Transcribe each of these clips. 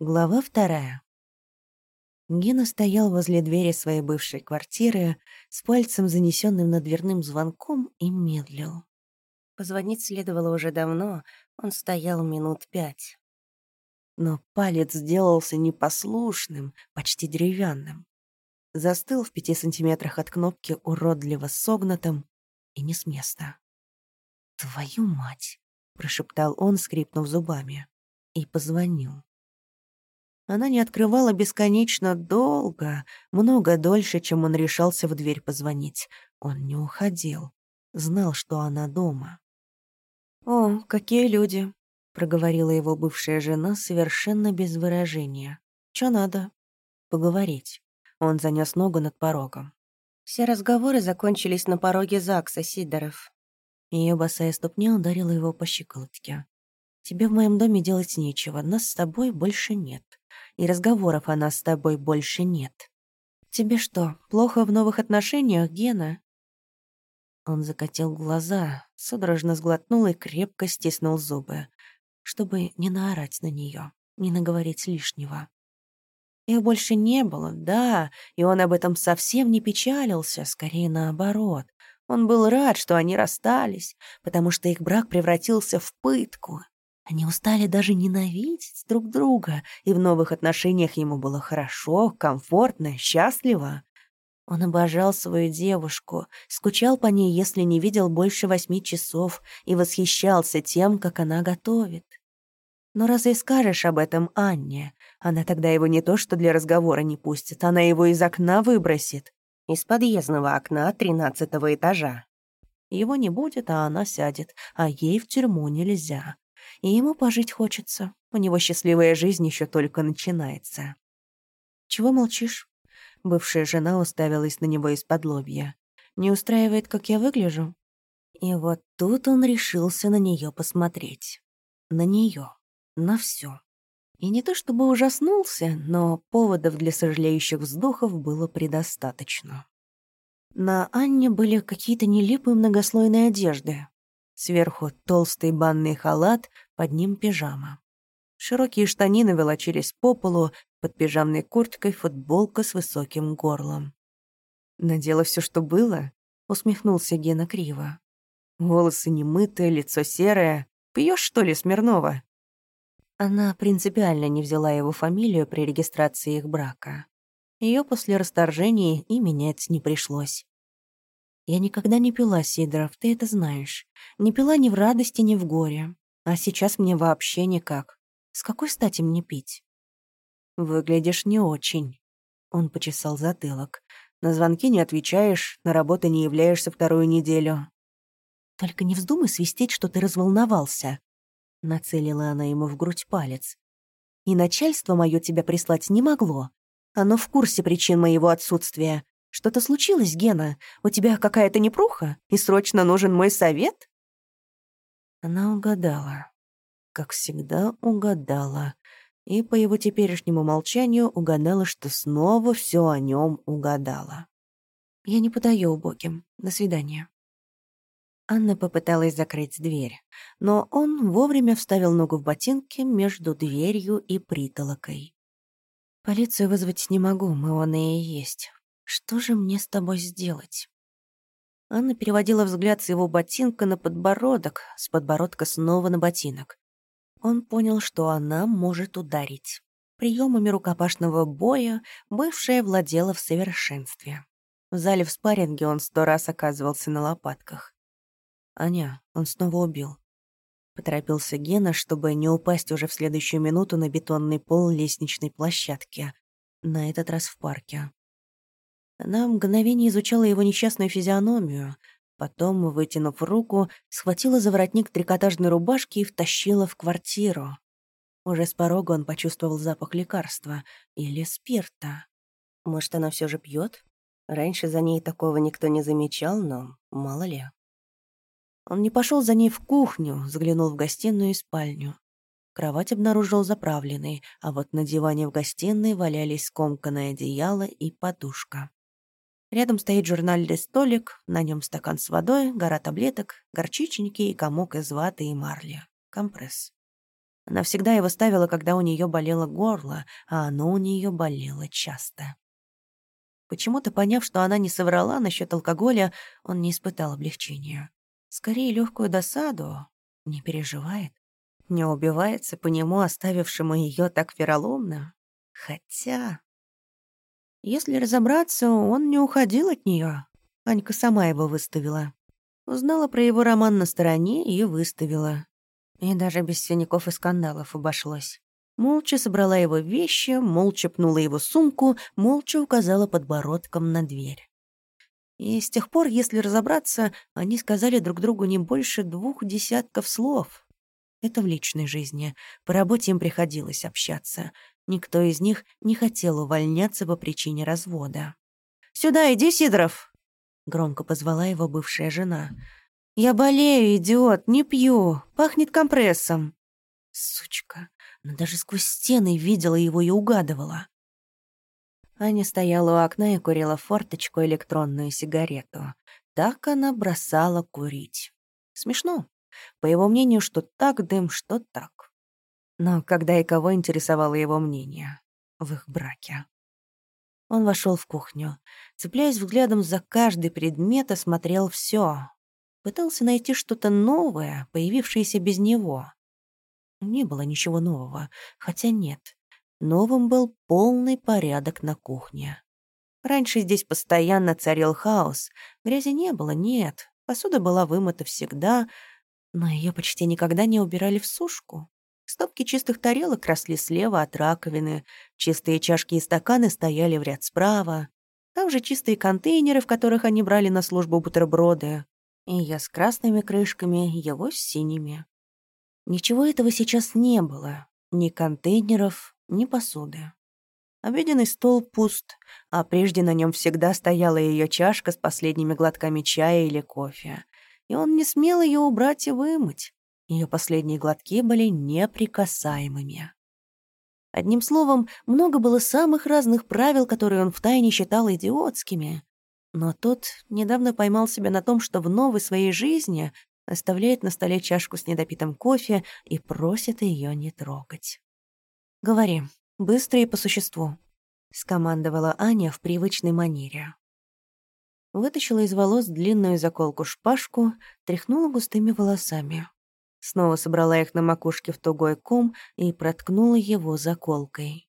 Глава вторая. Гена стоял возле двери своей бывшей квартиры с пальцем, занесенным над дверным звонком, и медлил. Позвонить следовало уже давно, он стоял минут пять. Но палец сделался непослушным, почти деревянным. Застыл в пяти сантиметрах от кнопки уродливо согнутым и не с места. «Твою мать!» — прошептал он, скрипнув зубами, и позвонил. Она не открывала бесконечно долго, много дольше, чем он решался в дверь позвонить. Он не уходил. Знал, что она дома. «О, какие люди!» — проговорила его бывшая жена совершенно без выражения. «Чё надо?» «Поговорить». Он занёс ногу над порогом. Все разговоры закончились на пороге ЗАГСа Сидоров. Её босая ступня ударила его по щиколотке. «Тебе в моем доме делать нечего, нас с тобой больше нет и разговоров о нас с тобой больше нет. Тебе что, плохо в новых отношениях, Гена?» Он закатил глаза, судорожно сглотнул и крепко стиснул зубы, чтобы не наорать на нее, не наговорить лишнего. Их больше не было, да, и он об этом совсем не печалился, скорее наоборот. Он был рад, что они расстались, потому что их брак превратился в пытку, они устали даже ненавидеть друг друга, и в новых отношениях ему было хорошо, комфортно, счастливо. Он обожал свою девушку, скучал по ней, если не видел больше восьми часов, и восхищался тем, как она готовит. Но разве скажешь об этом Анне? Она тогда его не то что для разговора не пустит, она его из окна выбросит. Из подъездного окна тринадцатого этажа. Его не будет, а она сядет, а ей в тюрьму нельзя и ему пожить хочется. У него счастливая жизнь еще только начинается. «Чего молчишь?» Бывшая жена уставилась на него из-под лобья. «Не устраивает, как я выгляжу?» И вот тут он решился на нее посмотреть. На нее, На все. И не то чтобы ужаснулся, но поводов для сожалеющих вздохов было предостаточно. На Анне были какие-то нелепые многослойные одежды. Сверху толстый банный халат, под ним пижама. Широкие штанины волочились по полу, под пижамной курткой футболка с высоким горлом. «Надела все, что было?» — усмехнулся Гена криво. «Волосы немытые, лицо серое. Пьешь, что ли, Смирнова?» Она принципиально не взяла его фамилию при регистрации их брака. Ее после расторжения и менять не пришлось. Я никогда не пила, Сидоров, ты это знаешь. Не пила ни в радости, ни в горе. А сейчас мне вообще никак. С какой стати мне пить? Выглядишь не очень. Он почесал затылок. На звонки не отвечаешь, на работу не являешься вторую неделю. Только не вздумай свистеть, что ты разволновался. Нацелила она ему в грудь палец. И начальство мое тебя прислать не могло. Оно в курсе причин моего отсутствия. Что-то случилось, Гена? У тебя какая-то непруха? И срочно нужен мой совет?» Она угадала. Как всегда, угадала. И по его теперешнему молчанию угадала, что снова все о нем угадала. «Я не подаю убогим. До свидания». Анна попыталась закрыть дверь, но он вовремя вставил ногу в ботинки между дверью и притолокой. «Полицию вызвать не могу, мы он и есть. Что же мне с тобой сделать? Анна переводила взгляд с его ботинка на подбородок, с подбородка снова на ботинок. Он понял, что она может ударить. Приемами рукопашного боя бывшая владела в совершенстве. В зале в спарринге он сто раз оказывался на лопатках. «Аня, он снова убил». Поторопился Гена, чтобы не упасть уже в следующую минуту на бетонный пол лестничной площадки. На этот раз в парке. Она мгновение изучала его несчастную физиономию, потом, вытянув руку, схватила за воротник трикотажной рубашки и втащила в квартиру. Уже с порога он почувствовал запах лекарства или спирта. Может, она все же пьет? Раньше за ней такого никто не замечал, но мало ли. Он не пошел за ней в кухню, заглянул в гостиную и спальню. Кровать обнаружил заправленной, а вот на диване в гостиной валялись скомканное одеяло и подушка. Рядом стоит журнальный столик, на нем стакан с водой, гора таблеток, горчичники и комок из ваты и марли. Компресс. Она всегда его ставила, когда у нее болело горло, а оно у нее болело часто. Почему-то, поняв, что она не соврала насчет алкоголя, он не испытал облегчения. Скорее, легкую досаду. Не переживает. Не убивается по нему, оставившему ее так вероломно. Хотя... Если разобраться, он не уходил от нее. Анька сама его выставила. Узнала про его роман на стороне и выставила. И даже без синяков и скандалов обошлось. Молча собрала его вещи, молча пнула его сумку, молча указала подбородком на дверь. И с тех пор, если разобраться, они сказали друг другу не больше двух десятков слов. Это в личной жизни. По работе им приходилось общаться. Никто из них не хотел увольняться по причине развода. «Сюда иди, Сидоров!» — громко позвала его бывшая жена. «Я болею, идиот, не пью, пахнет компрессом». Сучка, но даже сквозь стены видела его и угадывала. Аня стояла у окна и курила форточку электронную сигарету. Так она бросала курить. Смешно. По его мнению, что так дым, что так. Но когда и кого интересовало его мнение в их браке? Он вошел в кухню. Цепляясь взглядом за каждый предмет, осмотрел все, Пытался найти что-то новое, появившееся без него. Не было ничего нового, хотя нет. Новым был полный порядок на кухне. Раньше здесь постоянно царил хаос. Грязи не было, нет. Посуда была вымыта всегда, но ее почти никогда не убирали в сушку. Стопки чистых тарелок росли слева от раковины, чистые чашки и стаканы стояли в ряд справа. Там же чистые контейнеры, в которых они брали на службу бутерброды. И я с красными крышками, его с синими. Ничего этого сейчас не было. Ни контейнеров, ни посуды. Обеденный стол пуст, а прежде на нем всегда стояла ее чашка с последними глотками чая или кофе. И он не смел ее убрать и вымыть. Ее последние глотки были неприкасаемыми. Одним словом, много было самых разных правил, которые он втайне считал идиотскими, но тот недавно поймал себя на том, что в новой своей жизни оставляет на столе чашку с недопитым кофе и просит ее не трогать. «Говори, быстро и по существу», — скомандовала Аня в привычной манере. Вытащила из волос длинную заколку-шпажку, тряхнула густыми волосами. Снова собрала их на макушке в тугой ком и проткнула его заколкой.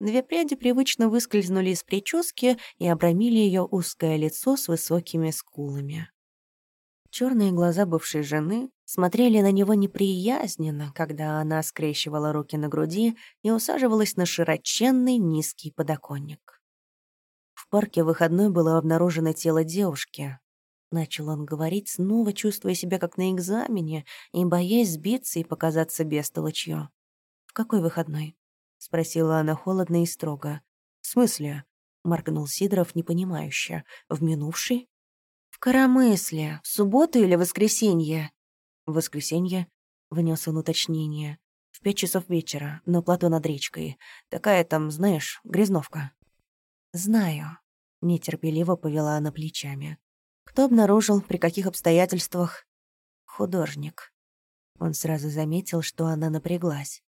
Две пряди привычно выскользнули из прически и обрамили ее узкое лицо с высокими скулами. Черные глаза бывшей жены смотрели на него неприязненно, когда она скрещивала руки на груди и усаживалась на широченный низкий подоконник. В парке выходной было обнаружено тело девушки. Начал он говорить, снова чувствуя себя как на экзамене и боясь сбиться и показаться бестолочью. «В какой выходной?» — спросила она холодно и строго. «В смысле?» — моргнул Сидоров непонимающе. «В минувший?» «В коромысле. В субботу или воскресенье?» «В воскресенье?» — внес он уточнение. «В пять часов вечера, на плато над речкой. Такая там, знаешь, грязновка». «Знаю», — нетерпеливо повела она плечами. «Кто обнаружил, при каких обстоятельствах?» «Художник». Он сразу заметил, что она напряглась.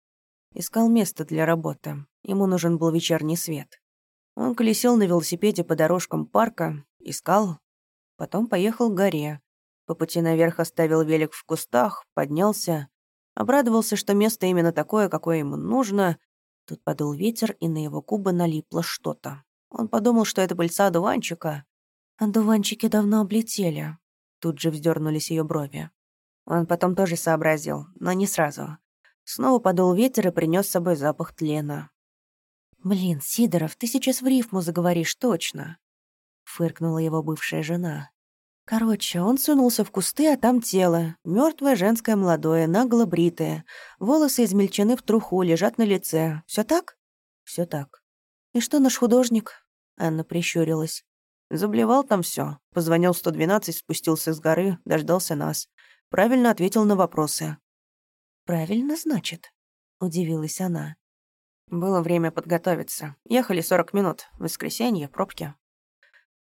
Искал место для работы. Ему нужен был вечерний свет. Он колесил на велосипеде по дорожкам парка, искал. Потом поехал к горе. По пути наверх оставил велик в кустах, поднялся. Обрадовался, что место именно такое, какое ему нужно. Тут подул ветер, и на его губы налипло что-то. Он подумал, что это пыльца одуванчика. Одуванчики давно облетели. Тут же вздернулись ее брови. Он потом тоже сообразил, но не сразу. Снова подул ветер и принес с собой запах тлена. «Блин, Сидоров, ты сейчас в рифму заговоришь точно», — фыркнула его бывшая жена. Короче, он сунулся в кусты, а там тело. мертвое женское молодое, нагло бритое. Волосы измельчены в труху, лежат на лице. Все так? Все так. И что наш художник? Анна прищурилась. Заблевал там все. Позвонил 112, спустился с горы, дождался нас. Правильно ответил на вопросы. «Правильно, значит?» — удивилась она. «Было время подготовиться. Ехали 40 минут. Воскресенье, пробки».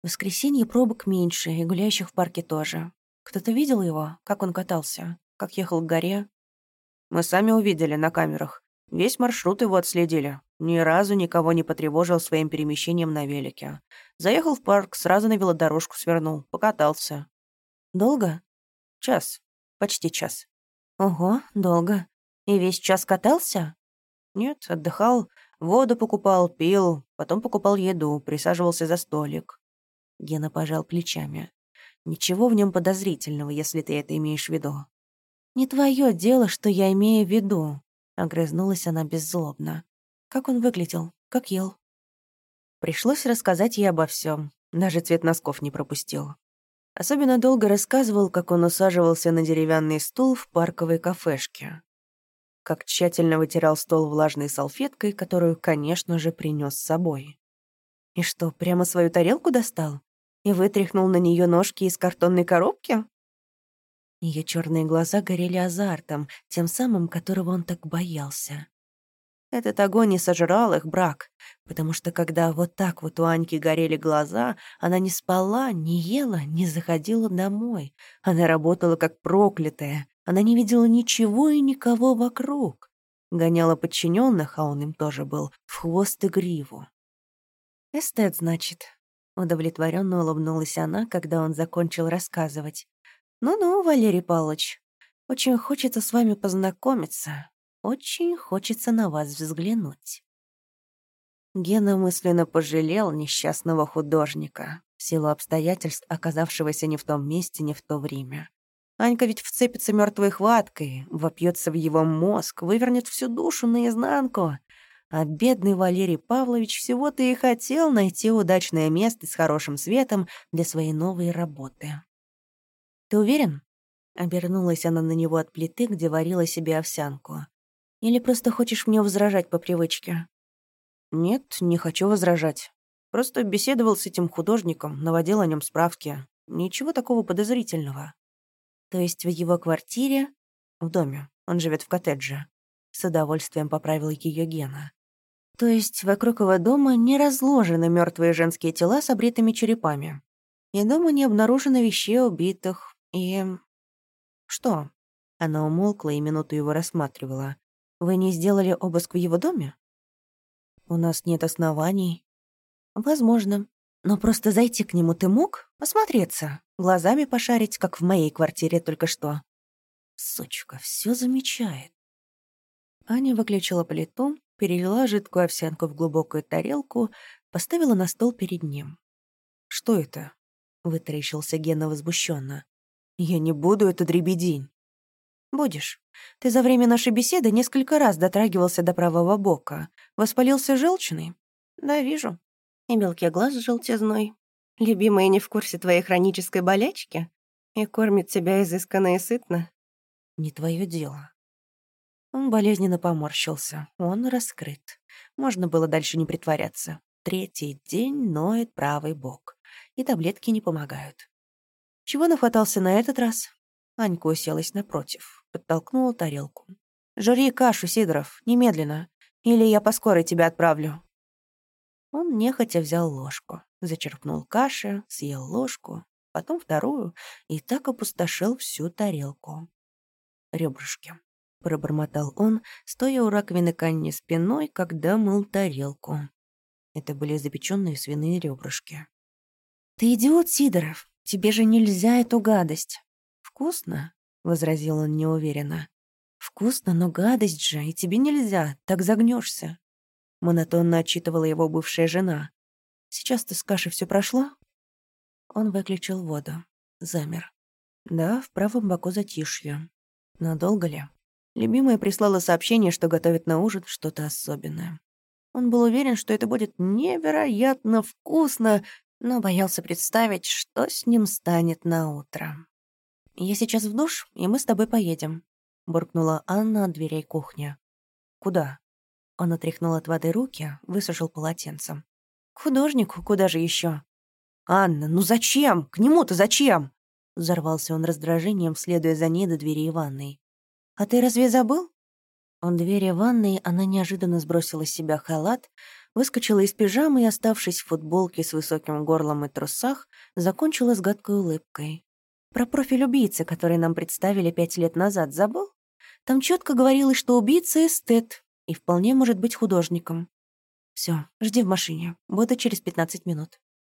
В воскресенье пробок меньше, и гуляющих в парке тоже. Кто-то видел его, как он катался, как ехал к горе? Мы сами увидели на камерах. Весь маршрут его отследили. Ни разу никого не потревожил своим перемещением на велике. Заехал в парк, сразу на велодорожку свернул, покатался. Долго? Час. Почти час. Ого, долго. И весь час катался? Нет, отдыхал, воду покупал, пил, потом покупал еду, присаживался за столик. Гена пожал плечами. Ничего в нем подозрительного, если ты это имеешь в виду. Не твое дело, что я имею в виду. Огрызнулась она беззлобно. Как он выглядел? Как ел? Пришлось рассказать ей обо всем. Даже цвет носков не пропустил. Особенно долго рассказывал, как он усаживался на деревянный стул в парковой кафешке. Как тщательно вытирал стол влажной салфеткой, которую, конечно же, принес с собой. И что, прямо свою тарелку достал? И вытряхнул на нее ножки из картонной коробки? Ее черные глаза горели азартом, тем самым, которого он так боялся. Этот огонь не сожрал их брак, потому что когда вот так вот у Аньки горели глаза, она не спала, не ела, не заходила домой. Она работала как проклятая, она не видела ничего и никого вокруг. Гоняла подчиненных, а он им тоже был, в хвост и гриву. «Эстет, значит», — удовлетворенно улыбнулась она, когда он закончил рассказывать. «Ну-ну, Валерий Павлович, очень хочется с вами познакомиться. Очень хочется на вас взглянуть». Гена мысленно пожалел несчастного художника, в силу обстоятельств, оказавшегося не в том месте, не в то время. Анька ведь вцепится мертвой хваткой, вопьется в его мозг, вывернет всю душу наизнанку. А бедный Валерий Павлович всего-то и хотел найти удачное место с хорошим светом для своей новой работы. «Ты уверен?» — обернулась она на него от плиты, где варила себе овсянку. «Или просто хочешь мне возражать по привычке?» «Нет, не хочу возражать. Просто беседовал с этим художником, наводил о нем справки. Ничего такого подозрительного». «То есть в его квартире?» «В доме. Он живет в коттедже». С удовольствием поправил ее Гена. «То есть вокруг его дома не разложены мертвые женские тела с обритыми черепами. И дома не обнаружено вещей убитых, «И... что?» Она умолкла и минуту его рассматривала. «Вы не сделали обыск в его доме?» «У нас нет оснований». «Возможно. Но просто зайти к нему ты мог? Осмотреться, глазами пошарить, как в моей квартире только что». Сучка, все замечает. Аня выключила плиту, перелила жидкую овсянку в глубокую тарелку, поставила на стол перед ним. «Что это?» — вытаращился Гена возмущенно. Я не буду эту дребедень. Будешь. Ты за время нашей беседы несколько раз дотрагивался до правого бока. Воспалился желчный? Да, вижу. И белки глаз с желтизной. Любимая не в курсе твоей хронической болячки и кормит тебя изысканно и сытно. Не твое дело. Он болезненно поморщился. Он раскрыт. Можно было дальше не притворяться. Третий день ноет правый бок. И таблетки не помогают. Чего нахватался на этот раз? Анька уселась напротив, подтолкнула тарелку. «Жри кашу, Сидоров, немедленно, или я по тебя отправлю». Он нехотя взял ложку, зачерпнул каши, съел ложку, потом вторую и так опустошил всю тарелку. «Ребрышки», — пробормотал он, стоя у раковины Канни спиной, когда мыл тарелку. Это были запеченные свиные ребрышки. «Ты идиот, Сидоров!» Тебе же нельзя эту гадость. Вкусно, возразил он неуверенно. Вкусно, но гадость же, и тебе нельзя, так загнешься. Монотонно отчитывала его бывшая жена. Сейчас ты с кашей все прошло? Он выключил воду. Замер. Да, в правом боку затишье. Надолго ли? Любимая прислала сообщение, что готовит на ужин что-то особенное. Он был уверен, что это будет невероятно вкусно, но боялся представить, что с ним станет на утро. «Я сейчас в душ, и мы с тобой поедем», — буркнула Анна от дверей кухни. «Куда?» Он отряхнул от воды руки, высушил полотенцем. «К художнику, куда же еще? «Анна, ну зачем? К нему-то зачем?» Взорвался он раздражением, следуя за ней до двери ванной. «А ты разве забыл?» Он двери ванной, она неожиданно сбросила с себя халат, выскочила из пижамы и, оставшись в футболке с высоким горлом и трусах, закончила с гадкой улыбкой. «Про профиль убийцы, который нам представили пять лет назад, забыл? Там четко говорилось, что убийца эстет и вполне может быть художником. Все, жди в машине. Буду через 15 минут.